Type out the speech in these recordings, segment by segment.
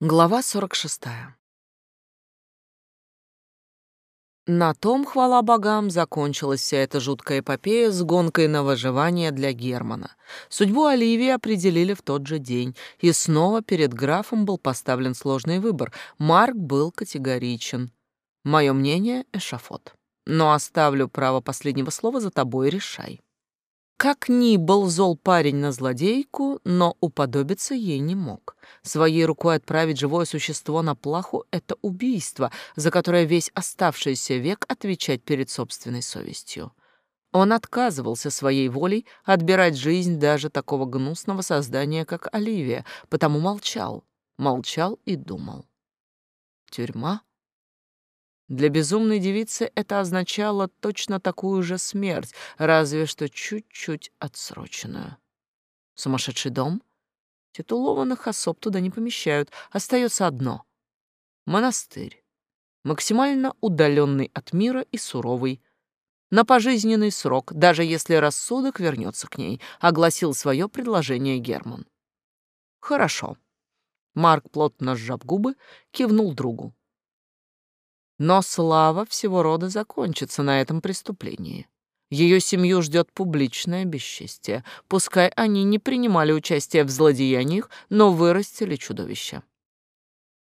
Глава 46. На том, хвала богам, закончилась вся эта жуткая эпопея с гонкой на выживание для Германа. Судьбу Оливии определили в тот же день, и снова перед графом был поставлен сложный выбор. Марк был категоричен. Мое мнение — эшафот. Но оставлю право последнего слова за тобой, решай. Как ни был зол парень на злодейку, но уподобиться ей не мог. Своей рукой отправить живое существо на плаху — это убийство, за которое весь оставшийся век отвечать перед собственной совестью. Он отказывался своей волей отбирать жизнь даже такого гнусного создания, как Оливия, потому молчал, молчал и думал. Тюрьма для безумной девицы это означало точно такую же смерть, разве что чуть-чуть отсроченную. Сумасшедший дом? Титулованных особ туда не помещают. Остается одно — монастырь. Максимально удаленный от мира и суровый. На пожизненный срок, даже если рассудок вернется к ней, огласил свое предложение Герман. Хорошо. Марк, плотно сжав губы, кивнул другу. Но слава всего рода закончится на этом преступлении. Ее семью ждет публичное бесчестие. Пускай они не принимали участие в злодеяниях, но вырастили чудовища.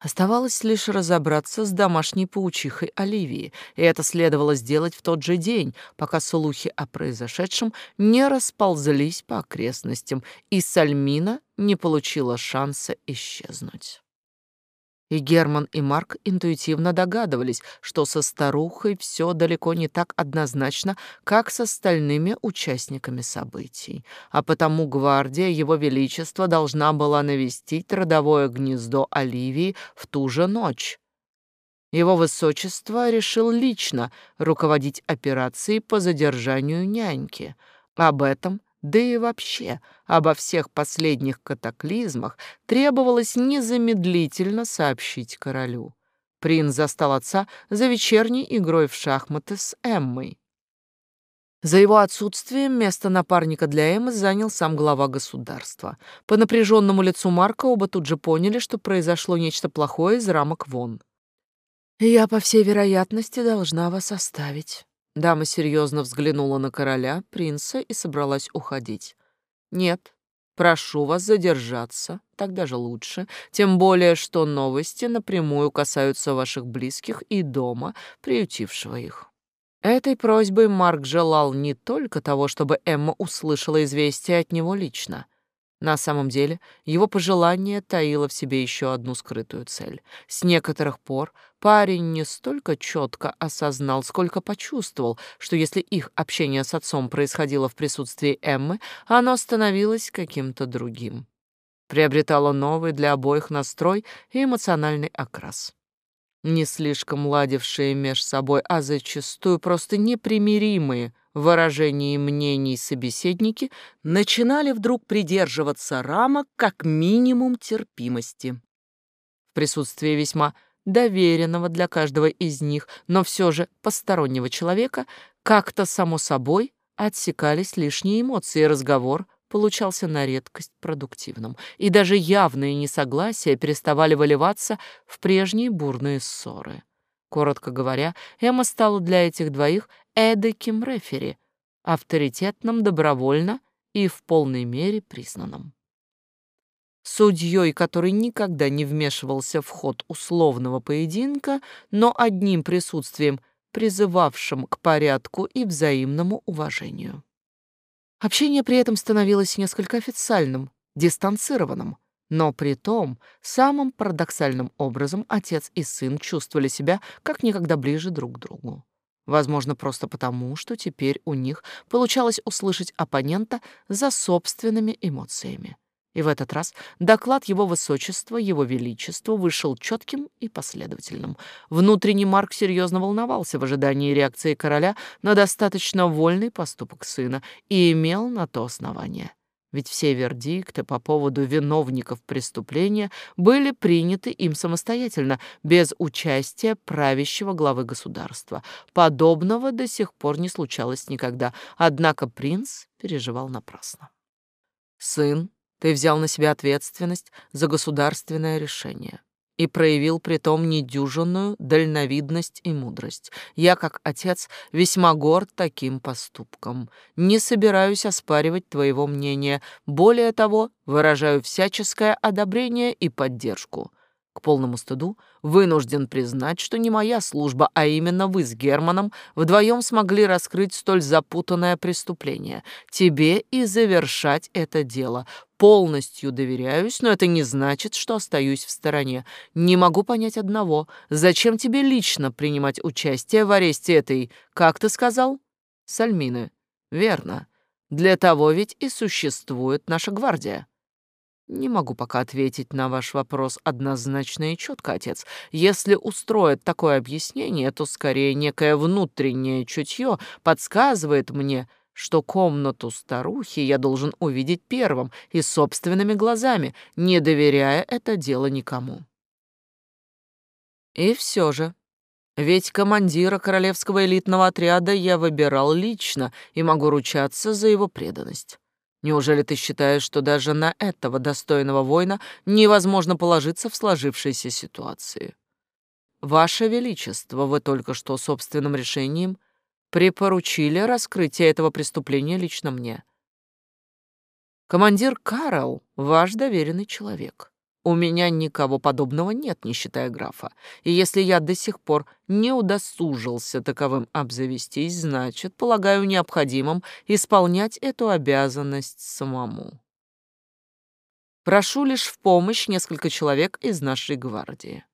Оставалось лишь разобраться с домашней паучихой Оливии, и это следовало сделать в тот же день, пока слухи о произошедшем не расползлись по окрестностям, и Сальмина не получила шанса исчезнуть. И Герман и Марк интуитивно догадывались, что со старухой все далеко не так однозначно, как с остальными участниками событий. А потому гвардия Его Величества должна была навестить родовое гнездо Оливии в ту же ночь. Его Высочество решил лично руководить операцией по задержанию няньки. Об этом да и вообще обо всех последних катаклизмах требовалось незамедлительно сообщить королю. Принц застал отца за вечерней игрой в шахматы с Эммой. За его отсутствием место напарника для Эммы занял сам глава государства. По напряженному лицу Марка оба тут же поняли, что произошло нечто плохое из рамок вон. «Я, по всей вероятности, должна вас оставить», Дама серьезно взглянула на короля, принца и собралась уходить. «Нет, прошу вас задержаться, так даже лучше, тем более, что новости напрямую касаются ваших близких и дома, приютившего их». Этой просьбой Марк желал не только того, чтобы Эмма услышала известие от него лично, на самом деле, его пожелание таило в себе еще одну скрытую цель. С некоторых пор парень не столько четко осознал, сколько почувствовал, что если их общение с отцом происходило в присутствии Эммы, оно становилось каким-то другим. Приобретало новый для обоих настрой и эмоциональный окрас не слишком ладившие меж собой, а зачастую просто непримиримые выражении мнений собеседники начинали вдруг придерживаться рамок как минимум терпимости. В присутствии весьма доверенного для каждого из них, но все же постороннего человека, как-то само собой отсекались лишние эмоции, и разговор получался на редкость продуктивным, и даже явные несогласия переставали выливаться в прежние бурные ссоры. Коротко говоря, Эмма стала для этих двоих эдаким рефери, авторитетным, добровольно и в полной мере признанным. Судьей, который никогда не вмешивался в ход условного поединка, но одним присутствием призывавшим к порядку и взаимному уважению. Общение при этом становилось несколько официальным, дистанцированным, но при том самым парадоксальным образом отец и сын чувствовали себя как никогда ближе друг к другу. Возможно, просто потому, что теперь у них получалось услышать оппонента за собственными эмоциями. И в этот раз доклад его высочества, его величества вышел четким и последовательным. Внутренний Марк серьезно волновался в ожидании реакции короля на достаточно вольный поступок сына и имел на то основание. Ведь все вердикты по поводу виновников преступления были приняты им самостоятельно, без участия правящего главы государства. Подобного до сих пор не случалось никогда, однако принц переживал напрасно. Сын ты взял на себя ответственность за государственное решение. И проявил притом недюжинную дальновидность и мудрость. Я, как отец, весьма горд таким поступком. Не собираюсь оспаривать твоего мнения. Более того, выражаю всяческое одобрение и поддержку. К полному стыду вынужден признать, что не моя служба, а именно вы с Германом вдвоем смогли раскрыть столь запутанное преступление. Тебе и завершать это дело. Полностью доверяюсь, но это не значит, что остаюсь в стороне. Не могу понять одного. Зачем тебе лично принимать участие в аресте этой, как ты сказал, Сальмины? Верно. Для того ведь и существует наша гвардия. Не могу пока ответить на ваш вопрос однозначно и четко, отец. Если устроят такое объяснение, то скорее некое внутреннее чутье подсказывает мне, что комнату старухи я должен увидеть первым и собственными глазами, не доверяя это дело никому. И все же, ведь командира королевского элитного отряда я выбирал лично и могу ручаться за его преданность. Неужели ты считаешь, что даже на этого достойного воина невозможно положиться в сложившейся ситуации? Ваше Величество, вы только что собственным решением припоручили раскрытие этого преступления лично мне. Командир Карл — ваш доверенный человек. У меня никого подобного нет, не считая графа. И если я до сих пор не удосужился таковым обзавестись, значит, полагаю необходимым исполнять эту обязанность самому. Прошу лишь в помощь несколько человек из нашей гвардии.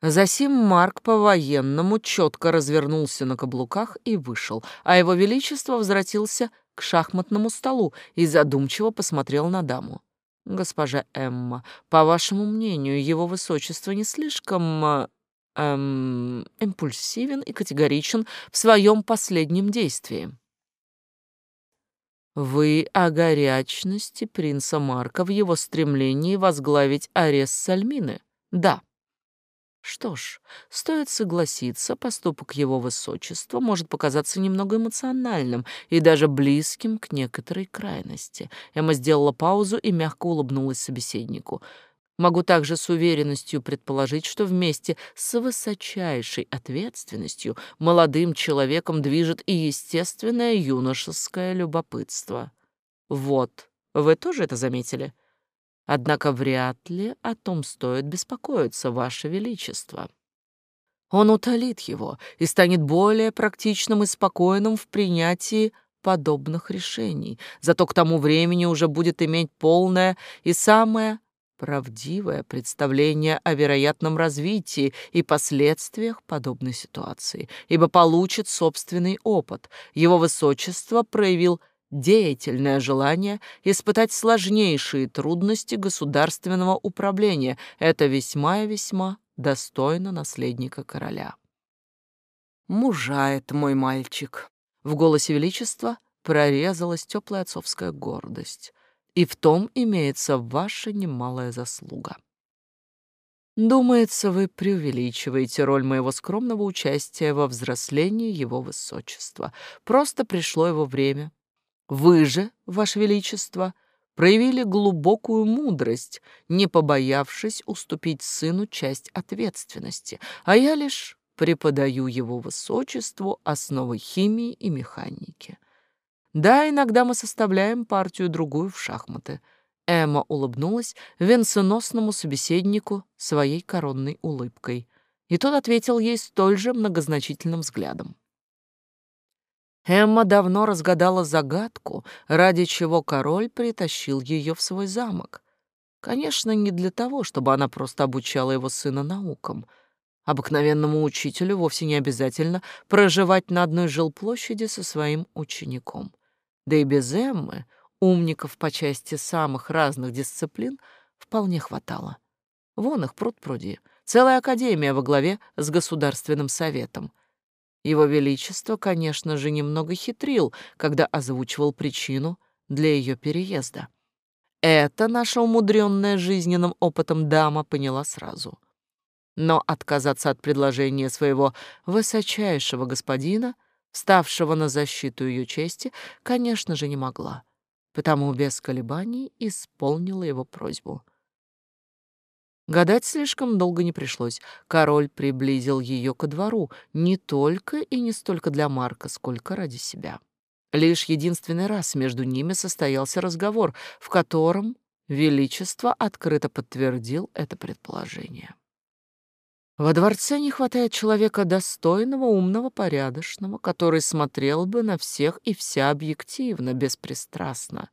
Засим Марк по-военному четко развернулся на каблуках и вышел, а его величество возвратился к шахматному столу и задумчиво посмотрел на даму. Госпожа Эмма, по вашему мнению, его высочество не слишком э, эм, импульсивен и категоричен в своем последнем действии? Вы о горячности принца Марка в его стремлении возглавить арест Сальмины? Да. Что ж, стоит согласиться, поступок его высочества может показаться немного эмоциональным и даже близким к некоторой крайности. Эмма сделала паузу и мягко улыбнулась собеседнику. Могу также с уверенностью предположить, что вместе с высочайшей ответственностью молодым человеком движет и естественное юношеское любопытство. Вот, вы тоже это заметили? — Однако вряд ли о том стоит беспокоиться, Ваше Величество. Он утолит его и станет более практичным и спокойным в принятии подобных решений, зато к тому времени уже будет иметь полное и самое правдивое представление о вероятном развитии и последствиях подобной ситуации, ибо получит собственный опыт. Его высочество проявил деятельное желание испытать сложнейшие трудности государственного управления. Это весьма и весьма достойно наследника короля. «Мужает мой мальчик!» В голосе величества прорезалась теплая отцовская гордость. И в том имеется ваша немалая заслуга. Думается, вы преувеличиваете роль моего скромного участия во взрослении его высочества. Просто пришло его время, вы же, Ваше Величество, проявили глубокую мудрость, не побоявшись уступить сыну часть ответственности, а я лишь преподаю его высочеству основы химии и механики. Да, иногда мы составляем партию-другую в шахматы. Эмма улыбнулась венценосному собеседнику своей коронной улыбкой, и тот ответил ей столь же многозначительным взглядом. Эмма давно разгадала загадку, ради чего король притащил ее в свой замок. Конечно, не для того, чтобы она просто обучала его сына наукам. Обыкновенному учителю вовсе не обязательно проживать на одной жилплощади со своим учеником. Да и без Эммы умников по части самых разных дисциплин вполне хватало. Вон их пруд-пруди. Целая академия во главе с Государственным советом — его Величество, конечно же, немного хитрил, когда озвучивал причину для ее переезда. Это наша умудренная жизненным опытом дама поняла сразу. Но отказаться от предложения своего высочайшего господина, ставшего на защиту ее чести, конечно же, не могла, потому без колебаний исполнила его просьбу — Гадать слишком долго не пришлось. Король приблизил ее ко двору не только и не столько для Марка, сколько ради себя. Лишь единственный раз между ними состоялся разговор, в котором Величество открыто подтвердил это предположение. Во дворце не хватает человека достойного, умного, порядочного, который смотрел бы на всех и вся объективно, беспристрастно.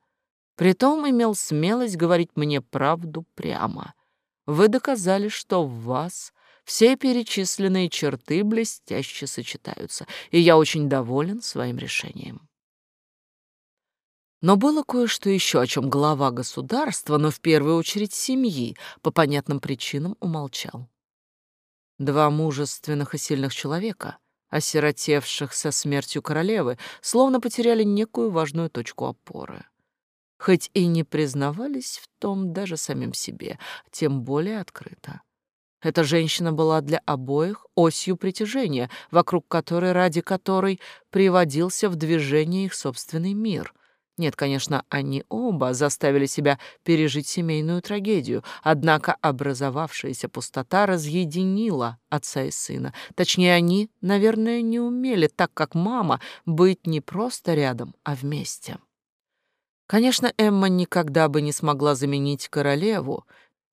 Притом имел смелость говорить мне правду прямо. Вы доказали, что в вас все перечисленные черты блестяще сочетаются, и я очень доволен своим решением. Но было кое-что еще, о чем глава государства, но в первую очередь семьи, по понятным причинам умолчал. Два мужественных и сильных человека, осиротевших со смертью королевы, словно потеряли некую важную точку опоры. Хоть и не признавались в том даже самим себе, тем более открыто. Эта женщина была для обоих осью притяжения, вокруг которой, ради которой приводился в движение их собственный мир — нет, конечно, они оба заставили себя пережить семейную трагедию, однако образовавшаяся пустота разъединила отца и сына. Точнее, они, наверное, не умели, так как мама, быть не просто рядом, а вместе. Конечно, Эмма никогда бы не смогла заменить королеву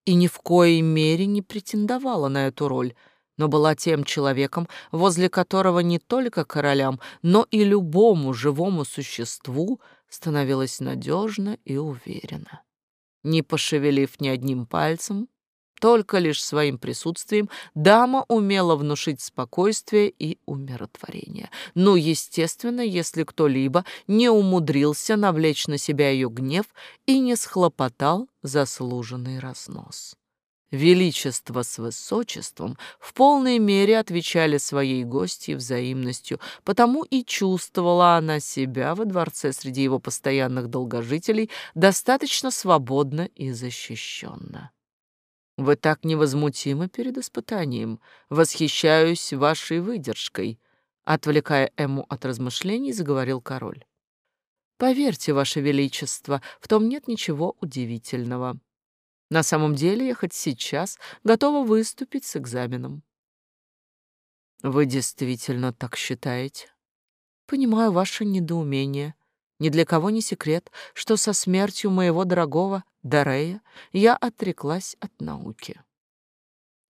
и ни в коей мере не претендовала на эту роль — но была тем человеком, возле которого не только королям, но и любому живому существу становилась надежно и уверенно. Не пошевелив ни одним пальцем, только лишь своим присутствием дама умела внушить спокойствие и умиротворение. Ну, естественно, если кто-либо не умудрился навлечь на себя ее гнев и не схлопотал заслуженный разнос. Величество с высочеством в полной мере отвечали своей гостье взаимностью, потому и чувствовала она себя во дворце среди его постоянных долгожителей достаточно свободно и защищенно. «Вы так невозмутимы перед испытанием. Восхищаюсь вашей выдержкой», — отвлекая Эму от размышлений, заговорил король. «Поверьте, ваше величество, в том нет ничего удивительного». На самом деле я хоть сейчас готова выступить с экзаменом. Вы действительно так считаете? Понимаю ваше недоумение. Ни для кого не секрет, что со смертью моего дорогого Дарея я отреклась от науки.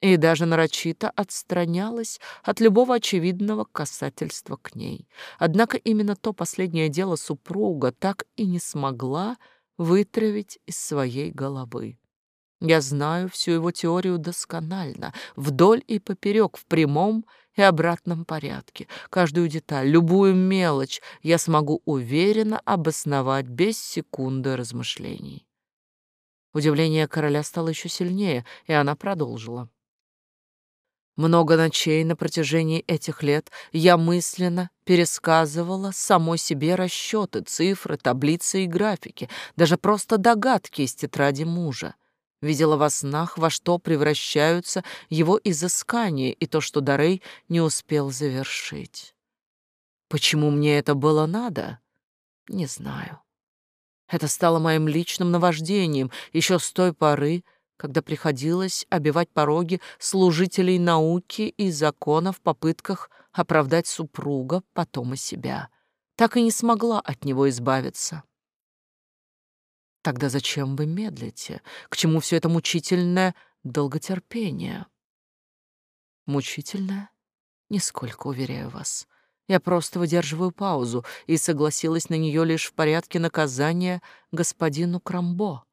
И даже нарочито отстранялась от любого очевидного касательства к ней. Однако именно то последнее дело супруга так и не смогла вытравить из своей головы. Я знаю всю его теорию досконально, вдоль и поперек, в прямом и обратном порядке. Каждую деталь, любую мелочь я смогу уверенно обосновать без секунды размышлений. Удивление короля стало еще сильнее, и она продолжила. Много ночей на протяжении этих лет я мысленно пересказывала самой себе расчеты, цифры, таблицы и графики, даже просто догадки из тетради мужа. Видела во снах, во что превращаются его изыскания и то, что Дарей не успел завершить. Почему мне это было надо? Не знаю. Это стало моим личным наваждением еще с той поры, когда приходилось обивать пороги служителей науки и закона в попытках оправдать супруга, потом и себя. Так и не смогла от него избавиться. Тогда зачем вы медлите? К чему все это мучительное долготерпение? Мучительное? Нисколько, уверяю вас. Я просто выдерживаю паузу и согласилась на нее лишь в порядке наказания господину Крамбо.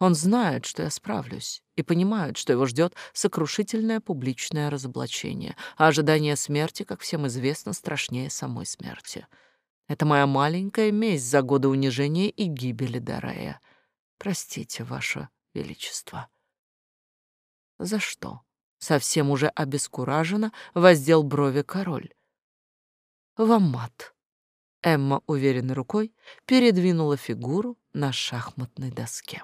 Он знает, что я справлюсь, и понимает, что его ждет сокрушительное публичное разоблачение, а ожидание смерти, как всем известно, страшнее самой смерти — это моя маленькая месть за годы унижения и гибели Дарея. Простите, Ваше Величество. За что? Совсем уже обескураженно воздел брови король. Вам мат. Эмма уверенной рукой передвинула фигуру на шахматной доске.